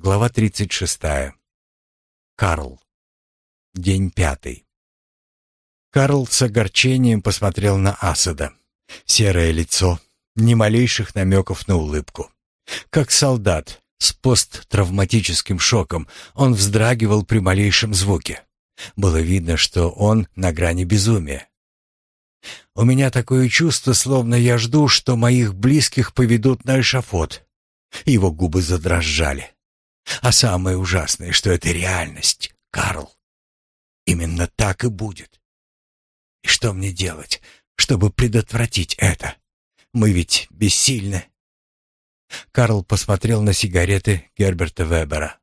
Глава 36. Карл. День пятый. Карл с огорчением посмотрел на Асада. Серое лицо, ни малейших намеков на улыбку. Как солдат с посттравматическим шоком, он вздрагивал при малейшем звуке. Было видно, что он на грани безумия. «У меня такое чувство, словно я жду, что моих близких поведут на эшафот». Его губы задрожали. А самое ужасное, что это реальность, Карл. Именно так и будет. И что мне делать, чтобы предотвратить это? Мы ведь бессильны. Карл посмотрел на сигареты Герберта Вебера.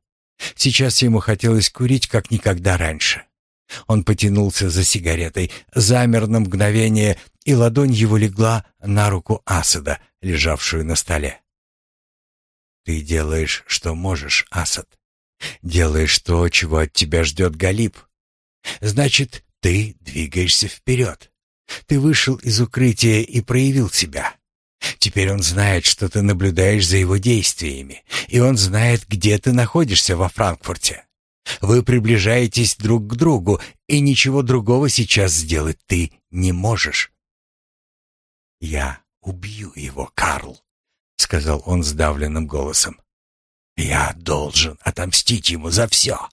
Сейчас ему хотелось курить, как никогда раньше. Он потянулся за сигаретой, замер на мгновение, и ладонь его легла на руку Асада, лежавшую на столе. Ты делаешь, что можешь, Асад. Делаешь то, чего от тебя ждет Галиб. Значит, ты двигаешься вперед. Ты вышел из укрытия и проявил себя. Теперь он знает, что ты наблюдаешь за его действиями, и он знает, где ты находишься во Франкфурте. Вы приближаетесь друг к другу, и ничего другого сейчас сделать ты не можешь. Я убью его, Карл. — сказал он сдавленным голосом. «Я должен отомстить ему за все».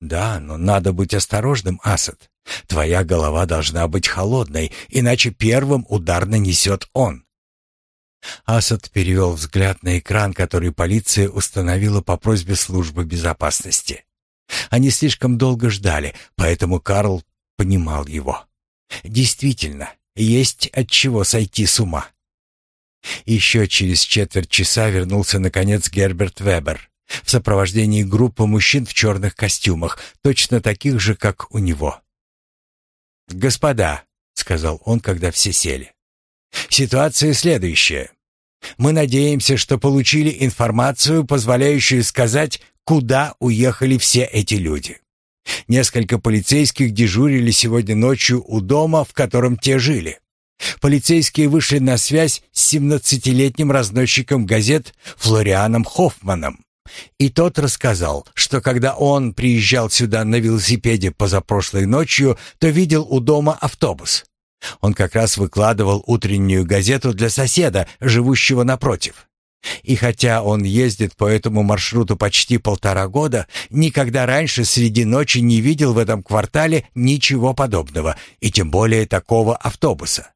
«Да, но надо быть осторожным, Асад. Твоя голова должна быть холодной, иначе первым удар нанесет он». Асад перевел взгляд на экран, который полиция установила по просьбе службы безопасности. Они слишком долго ждали, поэтому Карл понимал его. Действительно, есть от чего сойти с ума. Еще через четверть часа вернулся, наконец, Герберт Вебер в сопровождении группы мужчин в черных костюмах, точно таких же, как у него. «Господа», — сказал он, когда все сели, — «ситуация следующая. Мы надеемся, что получили информацию, позволяющую сказать, куда уехали все эти люди. Несколько полицейских дежурили сегодня ночью у дома, в котором те жили. Полицейские вышли на связь с 17-летним разносчиком газет Флорианом Хоффманом. И тот рассказал, что когда он приезжал сюда на велосипеде позапрошлой ночью, то видел у дома автобус. Он как раз выкладывал утреннюю газету для соседа, живущего напротив. И хотя он ездит по этому маршруту почти полтора года, никогда раньше среди ночи не видел в этом квартале ничего подобного, и тем более такого автобуса.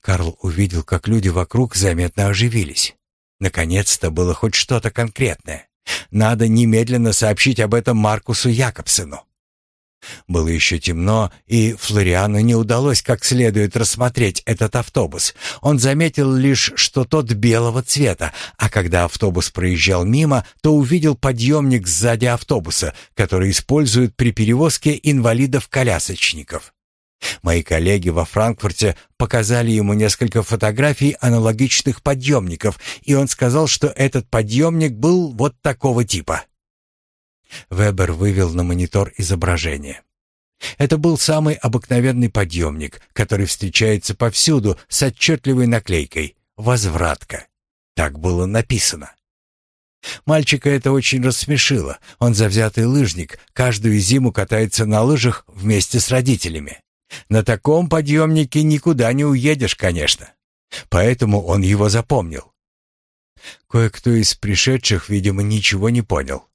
Карл увидел, как люди вокруг заметно оживились. Наконец-то было хоть что-то конкретное. Надо немедленно сообщить об этом Маркусу Якобсену. Было еще темно, и Флориану не удалось как следует рассмотреть этот автобус. Он заметил лишь, что тот белого цвета, а когда автобус проезжал мимо, то увидел подъемник сзади автобуса, который используют при перевозке инвалидов-колясочников. Мои коллеги во Франкфурте показали ему несколько фотографий аналогичных подъемников, и он сказал, что этот подъемник был вот такого типа. Вебер вывел на монитор изображение. Это был самый обыкновенный подъемник, который встречается повсюду с отчетливой наклейкой «Возвратка». Так было написано. Мальчика это очень рассмешило. Он завзятый лыжник, каждую зиму катается на лыжах вместе с родителями. На таком подъемнике никуда не уедешь, конечно. Поэтому он его запомнил. Кое-кто из пришедших, видимо, ничего не понял.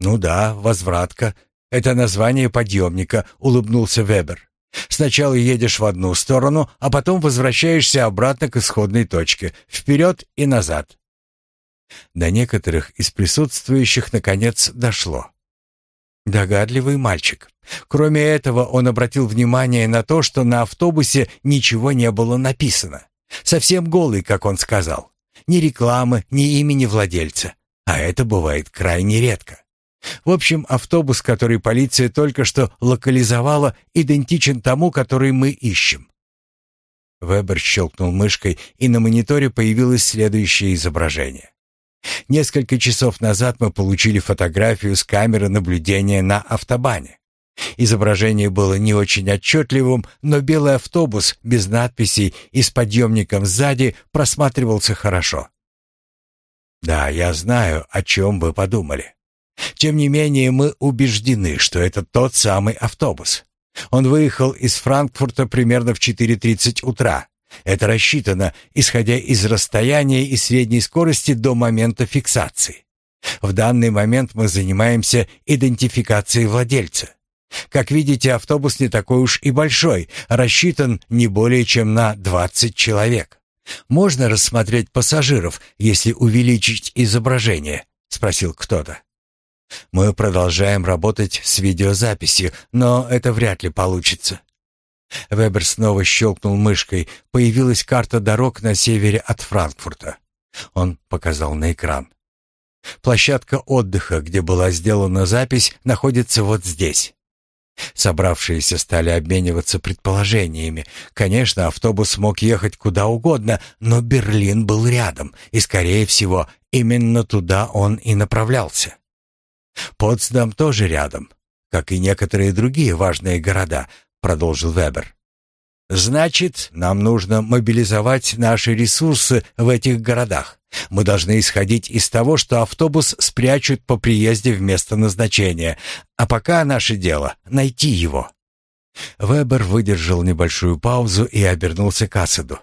«Ну да, возвратка. Это название подъемника», — улыбнулся Вебер. «Сначала едешь в одну сторону, а потом возвращаешься обратно к исходной точке, вперед и назад». До некоторых из присутствующих, наконец, дошло. Догадливый мальчик. Кроме этого, он обратил внимание на то, что на автобусе ничего не было написано. Совсем голый, как он сказал. Ни рекламы, ни имени владельца. А это бывает крайне редко. В общем, автобус, который полиция только что локализовала, идентичен тому, который мы ищем. Вебер щелкнул мышкой, и на мониторе появилось следующее изображение. Несколько часов назад мы получили фотографию с камеры наблюдения на автобане. Изображение было не очень отчетливым, но белый автобус без надписей и с подъемником сзади просматривался хорошо. Да, я знаю, о чем вы подумали. Тем не менее, мы убеждены, что это тот самый автобус. Он выехал из Франкфурта примерно в 4.30 утра. Это рассчитано, исходя из расстояния и средней скорости до момента фиксации. В данный момент мы занимаемся идентификацией владельца. Как видите, автобус не такой уж и большой, рассчитан не более чем на 20 человек. Можно рассмотреть пассажиров, если увеличить изображение, спросил кто-то. Мы продолжаем работать с видеозаписью, но это вряд ли получится. Вебер снова щелкнул мышкой. Появилась карта дорог на севере от Франкфурта. Он показал на экран. Площадка отдыха, где была сделана запись, находится вот здесь. Собравшиеся стали обмениваться предположениями. Конечно, автобус мог ехать куда угодно, но Берлин был рядом, и, скорее всего, именно туда он и направлялся. Потсдам тоже рядом, как и некоторые другие важные города, продолжил Вебер. Значит, нам нужно мобилизовать наши ресурсы в этих городах. Мы должны исходить из того, что автобус спрячут по приезде в место назначения, а пока наше дело найти его. Вебер выдержал небольшую паузу и обернулся к Асаду.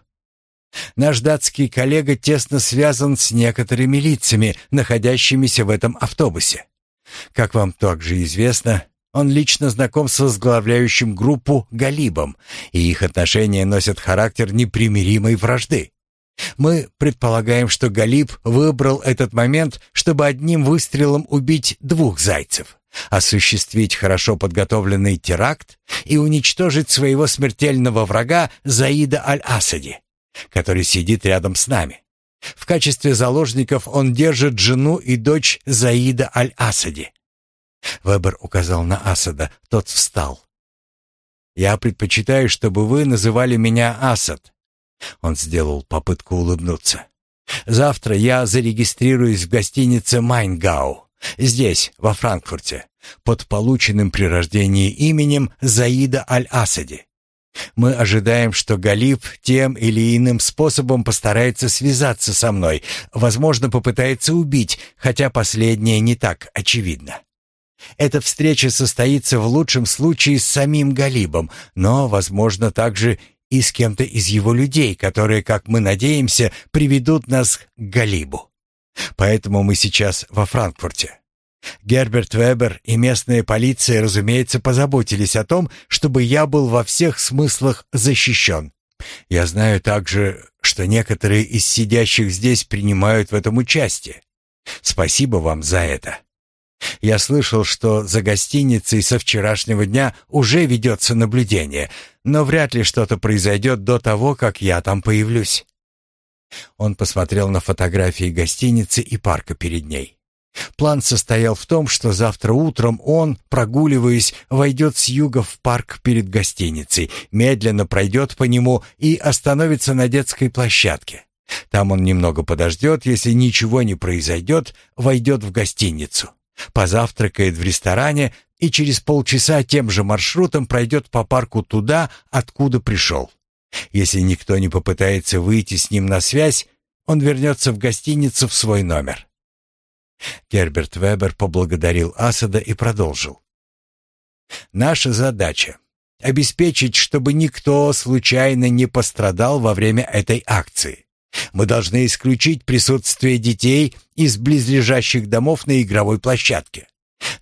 Наш датский коллега тесно связан с некоторыми лицами, находящимися в этом автобусе. Как вам также известно, он лично знаком с возглавляющим группу Галибом, и их отношения носят характер непримиримой вражды. Мы предполагаем, что Галиб выбрал этот момент, чтобы одним выстрелом убить двух зайцев, осуществить хорошо подготовленный теракт и уничтожить своего смертельного врага Заида Аль-Асади, который сидит рядом с нами. В качестве заложников он держит жену и дочь Заида Аль-Асади. Вебер указал на Асада, тот встал. «Я предпочитаю, чтобы вы называли меня Асад». Он сделал попытку улыбнуться. «Завтра я зарегистрируюсь в гостинице «Майнгау», здесь, во Франкфурте, под полученным при рождении именем Заида Аль-Асади. Мы ожидаем, что Галиб тем или иным способом постарается связаться со мной, возможно, попытается убить, хотя последнее не так очевидно. Эта встреча состоится в лучшем случае с самим Галибом, но, возможно, также и с кем-то из его людей, которые, как мы надеемся, приведут нас к Галибу. Поэтому мы сейчас во Франкфурте. Герберт Вебер и местная полиция, разумеется, позаботились о том, чтобы я был во всех смыслах защищен. Я знаю также, что некоторые из сидящих здесь принимают в этом участие. Спасибо вам за это. Я слышал, что за гостиницей со вчерашнего дня уже ведется наблюдение, но вряд ли что-то произойдет до того, как я там появлюсь. Он посмотрел на фотографии гостиницы и парка перед ней. План состоял в том, что завтра утром он, прогуливаясь, войдет с юга в парк перед гостиницей, медленно пройдет по нему и остановится на детской площадке. Там он немного подождет, если ничего не произойдет, войдет в гостиницу, позавтракает в ресторане и через полчаса тем же маршрутом пройдет по парку туда, откуда пришел. Если никто не попытается выйти с ним на связь, он вернется в гостиницу в свой номер. Герберт Вебер поблагодарил Асада и продолжил. «Наша задача — обеспечить, чтобы никто случайно не пострадал во время этой акции. Мы должны исключить присутствие детей из близлежащих домов на игровой площадке.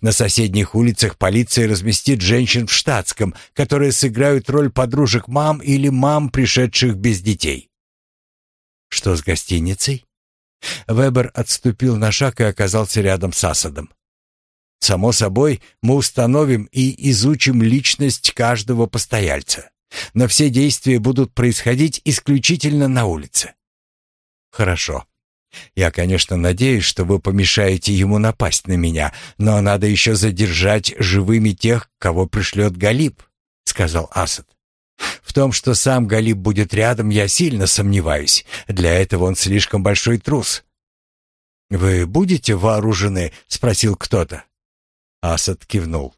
На соседних улицах полиция разместит женщин в штатском, которые сыграют роль подружек мам или мам, пришедших без детей. Что с гостиницей? Вебер отступил на шаг и оказался рядом с Асадом. Само собой, мы установим и изучим личность каждого постояльца. Но все действия будут происходить исключительно на улице. Хорошо. Я, конечно, надеюсь, что вы помешаете ему напасть на меня, но надо еще задержать живыми тех, кого пришлет Галиб, сказал Асад. В том, что сам Галиб будет рядом, я сильно сомневаюсь. Для этого он слишком большой трус. «Вы будете вооружены?» — спросил кто-то. Асад кивнул.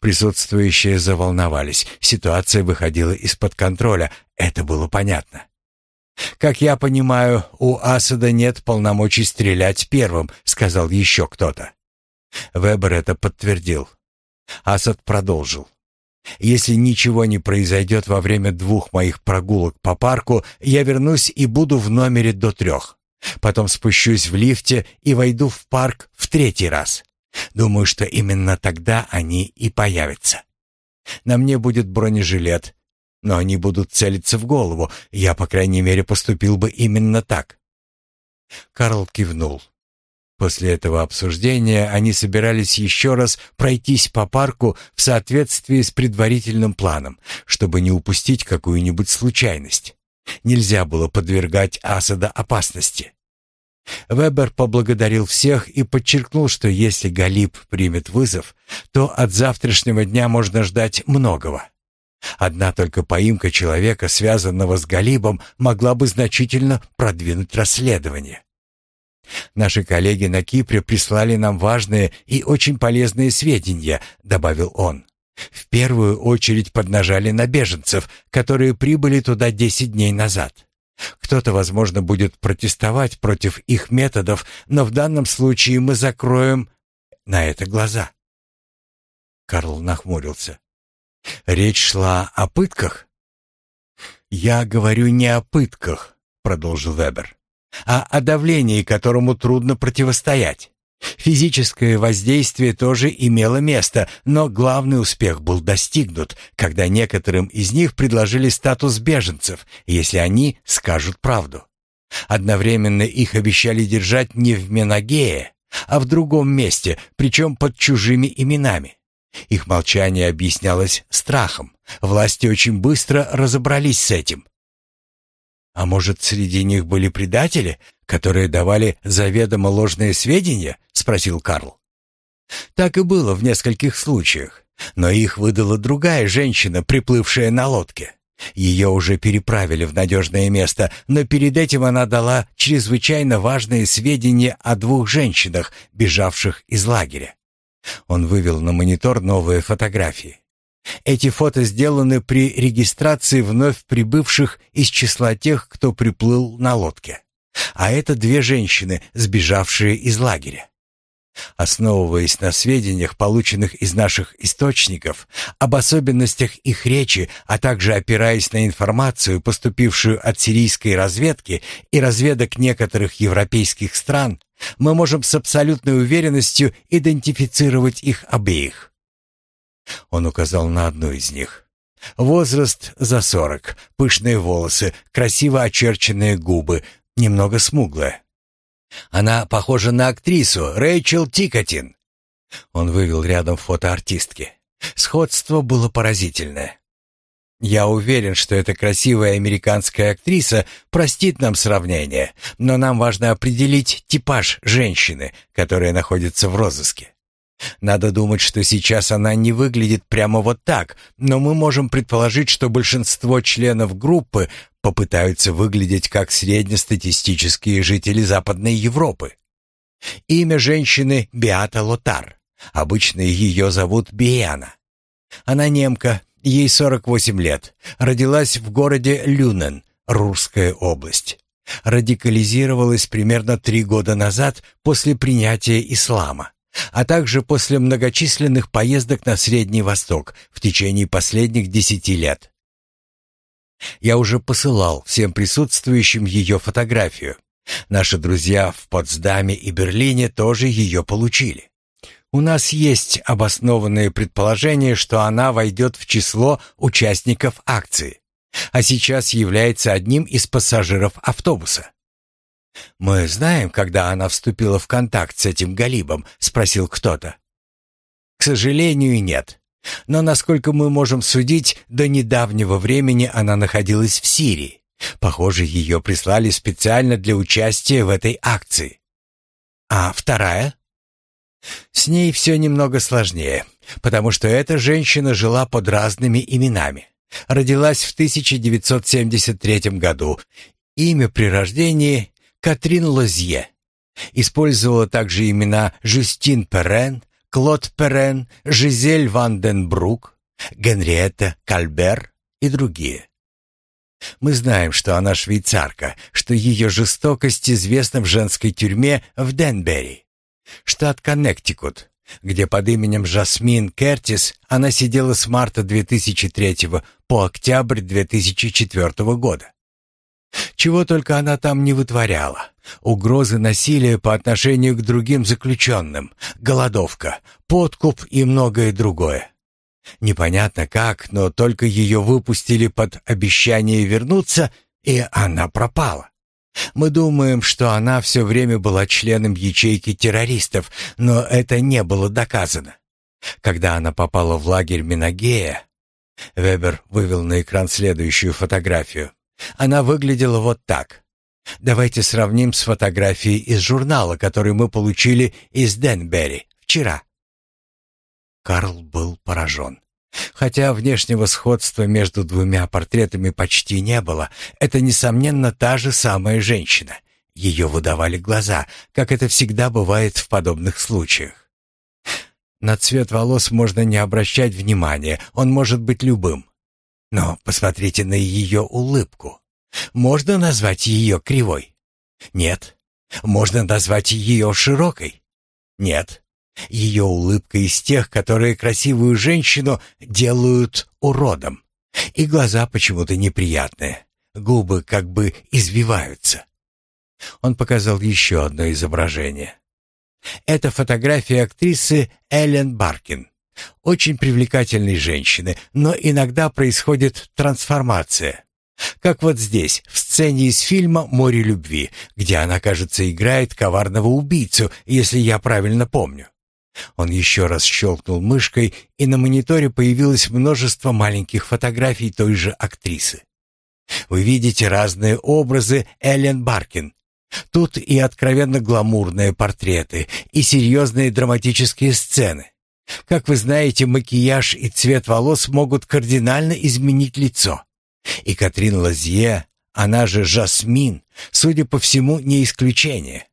Присутствующие заволновались. Ситуация выходила из-под контроля. Это было понятно. «Как я понимаю, у Асада нет полномочий стрелять первым», — сказал еще кто-то. Вебер это подтвердил. Асад продолжил. «Если ничего не произойдет во время двух моих прогулок по парку, я вернусь и буду в номере до трех. Потом спущусь в лифте и войду в парк в третий раз. Думаю, что именно тогда они и появятся. На мне будет бронежилет, но они будут целиться в голову. Я, по крайней мере, поступил бы именно так. Карл кивнул. После этого обсуждения они собирались еще раз пройтись по парку в соответствии с предварительным планом, чтобы не упустить какую-нибудь случайность. Нельзя было подвергать Асада опасности. Вебер поблагодарил всех и подчеркнул, что если Галиб примет вызов, то от завтрашнего дня можно ждать многого. Одна только поимка человека, связанного с Галибом, могла бы значительно продвинуть расследование. «Наши коллеги на Кипре прислали нам важные и очень полезные сведения», — добавил он. «В первую очередь поднажали на беженцев, которые прибыли туда десять дней назад. Кто-то, возможно, будет протестовать против их методов, но в данном случае мы закроем на это глаза». Карл нахмурился. «Речь шла о пытках?» «Я говорю не о пытках», — продолжил Вебер а о давлении, которому трудно противостоять. Физическое воздействие тоже имело место, но главный успех был достигнут, когда некоторым из них предложили статус беженцев, если они скажут правду. Одновременно их обещали держать не в Менагее, а в другом месте, причем под чужими именами. Их молчание объяснялось страхом. Власти очень быстро разобрались с этим. А может, среди них были предатели, которые давали заведомо ложные сведения? спросил Карл. Так и было в нескольких случаях, но их выдала другая женщина, приплывшая на лодке. Ее уже переправили в надежное место, но перед этим она дала чрезвычайно важные сведения о двух женщинах, бежавших из лагеря. Он вывел на монитор новые фотографии. Эти фото сделаны при регистрации вновь прибывших из числа тех, кто приплыл на лодке. А это две женщины, сбежавшие из лагеря. Основываясь на сведениях, полученных из наших источников, об особенностях их речи, а также опираясь на информацию, поступившую от сирийской разведки и разведок некоторых европейских стран, мы можем с абсолютной уверенностью идентифицировать их обеих. Он указал на одну из них. Возраст за сорок, пышные волосы, красиво очерченные губы, немного смуглая. Она похожа на актрису Рэйчел Тикотин. Он вывел рядом фото артистки. Сходство было поразительное. Я уверен, что эта красивая американская актриса простит нам сравнение, но нам важно определить типаж женщины, которая находится в розыске. Надо думать, что сейчас она не выглядит прямо вот так, но мы можем предположить, что большинство членов группы попытаются выглядеть как среднестатистические жители Западной Европы. Имя женщины Биата Лотар. Обычно ее зовут Биана. Она немка, ей 48 лет, родилась в городе Люнен, Русская область. Радикализировалась примерно три года назад после принятия ислама а также после многочисленных поездок на Средний Восток в течение последних десяти лет. Я уже посылал всем присутствующим ее фотографию. Наши друзья в Потсдаме и Берлине тоже ее получили. У нас есть обоснованные предположения, что она войдет в число участников акции, а сейчас является одним из пассажиров автобуса. «Мы знаем, когда она вступила в контакт с этим Галибом?» — спросил кто-то. «К сожалению, нет. Но, насколько мы можем судить, до недавнего времени она находилась в Сирии. Похоже, ее прислали специально для участия в этой акции. А вторая?» «С ней все немного сложнее, потому что эта женщина жила под разными именами. Родилась в 1973 году. Имя при рождении Катрин Лозье. Использовала также имена Жюстин Перен, Клод Перен, Жизель Ванденбрук, Генриетта Кальбер и другие. Мы знаем, что она швейцарка, что ее жестокость известна в женской тюрьме в Денбери, штат Коннектикут, где под именем Жасмин Кертис она сидела с марта 2003 по октябрь 2004 года. Чего только она там не вытворяла. Угрозы насилия по отношению к другим заключенным, голодовка, подкуп и многое другое. Непонятно как, но только ее выпустили под обещание вернуться, и она пропала. Мы думаем, что она все время была членом ячейки террористов, но это не было доказано. Когда она попала в лагерь Минагея, Вебер вывел на экран следующую фотографию. Она выглядела вот так. Давайте сравним с фотографией из журнала, который мы получили из Денбери вчера. Карл был поражен. Хотя внешнего сходства между двумя портретами почти не было, это, несомненно, та же самая женщина. Ее выдавали глаза, как это всегда бывает в подобных случаях. На цвет волос можно не обращать внимания, он может быть любым. Но посмотрите на ее улыбку. Можно назвать ее кривой? Нет. Можно назвать ее широкой? Нет. Ее улыбка из тех, которые красивую женщину делают уродом. И глаза почему-то неприятные. Губы как бы извиваются. Он показал еще одно изображение. Это фотография актрисы Эллен Баркин. Очень привлекательной женщины, но иногда происходит трансформация. Как вот здесь, в сцене из фильма «Море любви», где она, кажется, играет коварного убийцу, если я правильно помню. Он еще раз щелкнул мышкой, и на мониторе появилось множество маленьких фотографий той же актрисы. Вы видите разные образы Эллен Баркин. Тут и откровенно гламурные портреты, и серьезные драматические сцены. Как вы знаете, макияж и цвет волос могут кардинально изменить лицо. И Катрин Лазье, она же Жасмин, судя по всему, не исключение.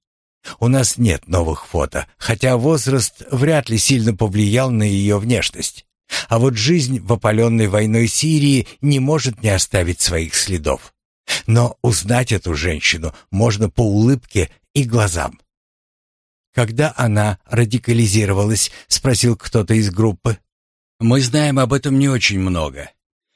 У нас нет новых фото, хотя возраст вряд ли сильно повлиял на ее внешность. А вот жизнь в опаленной войной Сирии не может не оставить своих следов. Но узнать эту женщину можно по улыбке и глазам. «Когда она радикализировалась?» — спросил кто-то из группы. «Мы знаем об этом не очень много.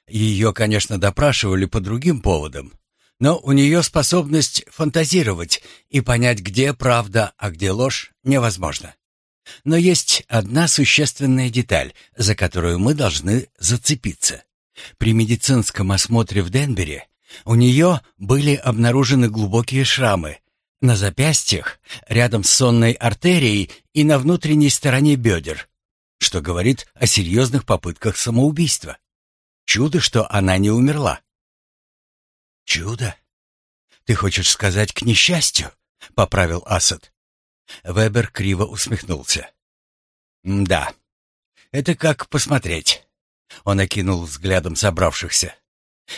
Ее, конечно, допрашивали по другим поводам, но у нее способность фантазировать и понять, где правда, а где ложь, невозможно. Но есть одна существенная деталь, за которую мы должны зацепиться. При медицинском осмотре в Денвере у нее были обнаружены глубокие шрамы на запястьях, рядом с сонной артерией и на внутренней стороне бедер, что говорит о серьезных попытках самоубийства. Чудо, что она не умерла. «Чудо? Ты хочешь сказать к несчастью?» — поправил Асад. Вебер криво усмехнулся. «Да, это как посмотреть». Он окинул взглядом собравшихся.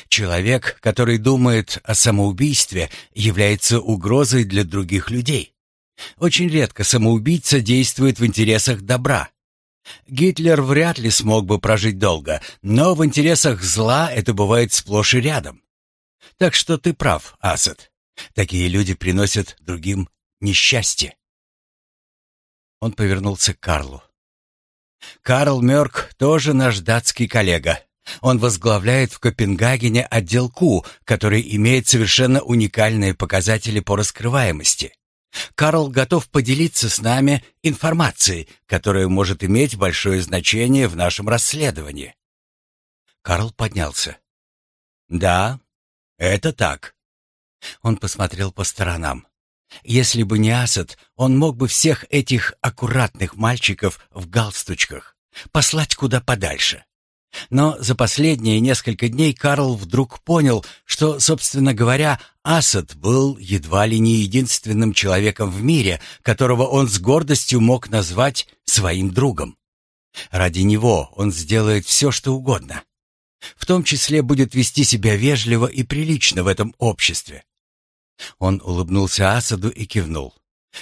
Человек, который думает о самоубийстве, является угрозой для других людей. Очень редко самоубийца действует в интересах добра. Гитлер вряд ли смог бы прожить долго, но в интересах зла это бывает сплошь и рядом. Так что ты прав, Асад. Такие люди приносят другим несчастье. Он повернулся к Карлу. Карл Мёрк тоже наш датский коллега. Он возглавляет в Копенгагене отдел КУ, который имеет совершенно уникальные показатели по раскрываемости. Карл готов поделиться с нами информацией, которая может иметь большое значение в нашем расследовании. Карл поднялся. Да, это так. Он посмотрел по сторонам. Если бы не Асад, он мог бы всех этих аккуратных мальчиков в галстучках послать куда подальше. Но за последние несколько дней Карл вдруг понял, что, собственно говоря, Асад был едва ли не единственным человеком в мире, которого он с гордостью мог назвать своим другом. Ради него он сделает все, что угодно. В том числе будет вести себя вежливо и прилично в этом обществе. Он улыбнулся Асаду и кивнул.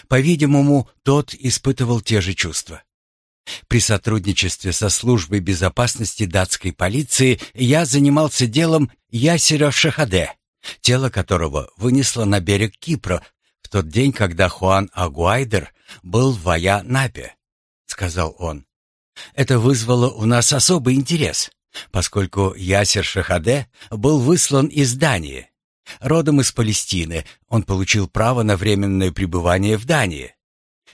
По-видимому, тот испытывал те же чувства. При сотрудничестве со службой безопасности датской полиции я занимался делом Ясера Шахаде, тело которого вынесло на берег Кипра в тот день, когда Хуан Агуайдер был в Ая-Напе, сказал он. Это вызвало у нас особый интерес, поскольку Ясер Шахаде был выслан из Дании. Родом из Палестины, он получил право на временное пребывание в Дании.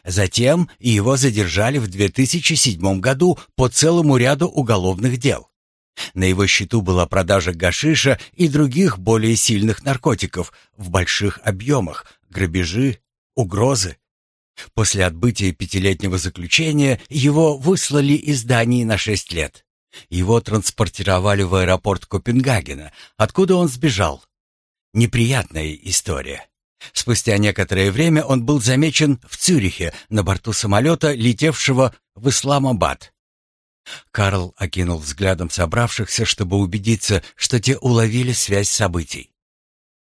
Затем его задержали в 2007 году по целому ряду уголовных дел. На его счету была продажа гашиша и других более сильных наркотиков в больших объемах, грабежи, угрозы. После отбытия пятилетнего заключения его выслали из Дании на шесть лет. Его транспортировали в аэропорт Копенгагена, откуда он сбежал. Неприятная история. Спустя некоторое время он был замечен в Цюрихе на борту самолета, летевшего в Исламабад. Карл окинул взглядом собравшихся, чтобы убедиться, что те уловили связь событий.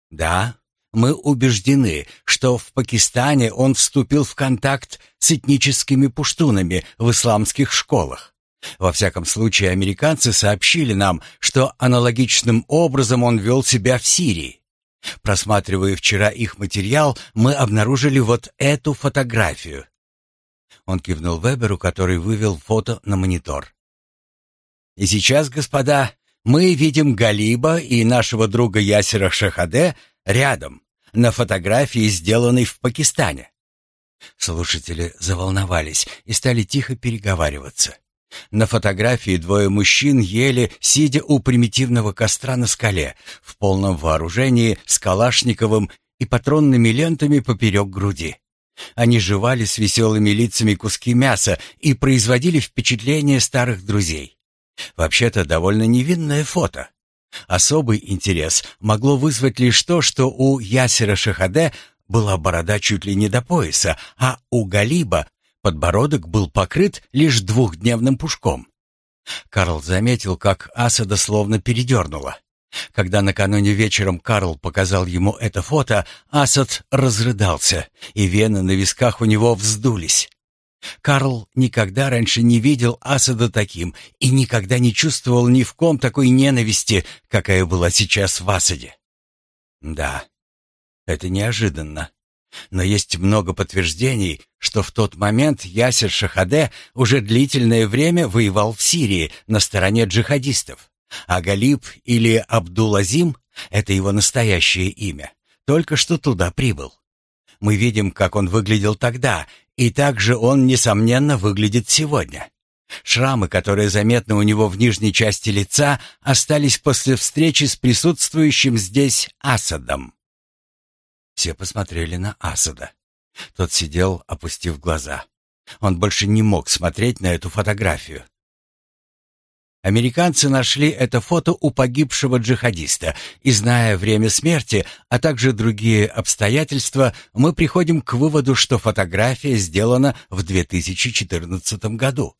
«Да, мы убеждены, что в Пакистане он вступил в контакт с этническими пуштунами в исламских школах. Во всяком случае, американцы сообщили нам, что аналогичным образом он вел себя в Сирии. Просматривая вчера их материал, мы обнаружили вот эту фотографию. Он кивнул Веберу, который вывел фото на монитор. И сейчас, господа, мы видим Галиба и нашего друга Ясера Шахаде рядом, на фотографии, сделанной в Пакистане. Слушатели заволновались и стали тихо переговариваться. На фотографии двое мужчин ели, сидя у примитивного костра на скале, в полном вооружении с калашниковым и патронными лентами поперек груди. Они жевали с веселыми лицами куски мяса и производили впечатление старых друзей. Вообще-то довольно невинное фото. Особый интерес могло вызвать лишь то, что у Ясера Шахаде была борода чуть ли не до пояса, а у Галиба Подбородок был покрыт лишь двухдневным пушком. Карл заметил, как Асада словно передернула. Когда накануне вечером Карл показал ему это фото, Асад разрыдался, и вены на висках у него вздулись. Карл никогда раньше не видел Асада таким и никогда не чувствовал ни в ком такой ненависти, какая была сейчас в Асаде. Да, это неожиданно. Но есть много подтверждений, что в тот момент Ясер Шахаде уже длительное время воевал в Сирии на стороне джихадистов, а Галиб или Абдулазим — это его настоящее имя, только что туда прибыл. Мы видим, как он выглядел тогда, и также он, несомненно, выглядит сегодня. Шрамы, которые заметны у него в нижней части лица, остались после встречи с присутствующим здесь Асадом. Все посмотрели на Асада. Тот сидел, опустив глаза. Он больше не мог смотреть на эту фотографию. Американцы нашли это фото у погибшего джихадиста, и зная время смерти, а также другие обстоятельства, мы приходим к выводу, что фотография сделана в 2014 году.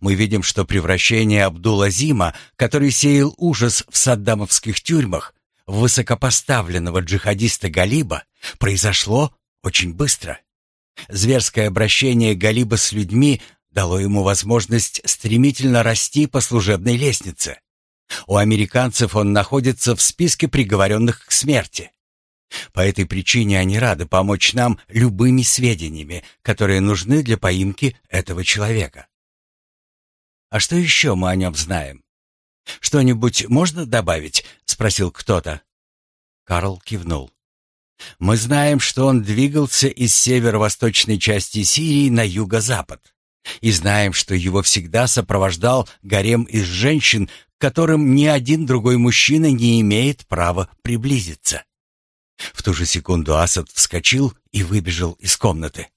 Мы видим, что превращение Абдул-Азима, который сеял ужас в саддамовских тюрьмах, высокопоставленного джихадиста Галиба произошло очень быстро. Зверское обращение Галиба с людьми дало ему возможность стремительно расти по служебной лестнице. У американцев он находится в списке приговоренных к смерти. По этой причине они рады помочь нам любыми сведениями, которые нужны для поимки этого человека. А что еще мы о нем знаем? «Что-нибудь можно добавить?» — спросил кто-то. Карл кивнул. «Мы знаем, что он двигался из северо-восточной части Сирии на юго-запад. И знаем, что его всегда сопровождал гарем из женщин, к которым ни один другой мужчина не имеет права приблизиться». В ту же секунду Асад вскочил и выбежал из комнаты.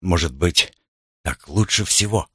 «Может быть, так лучше всего?»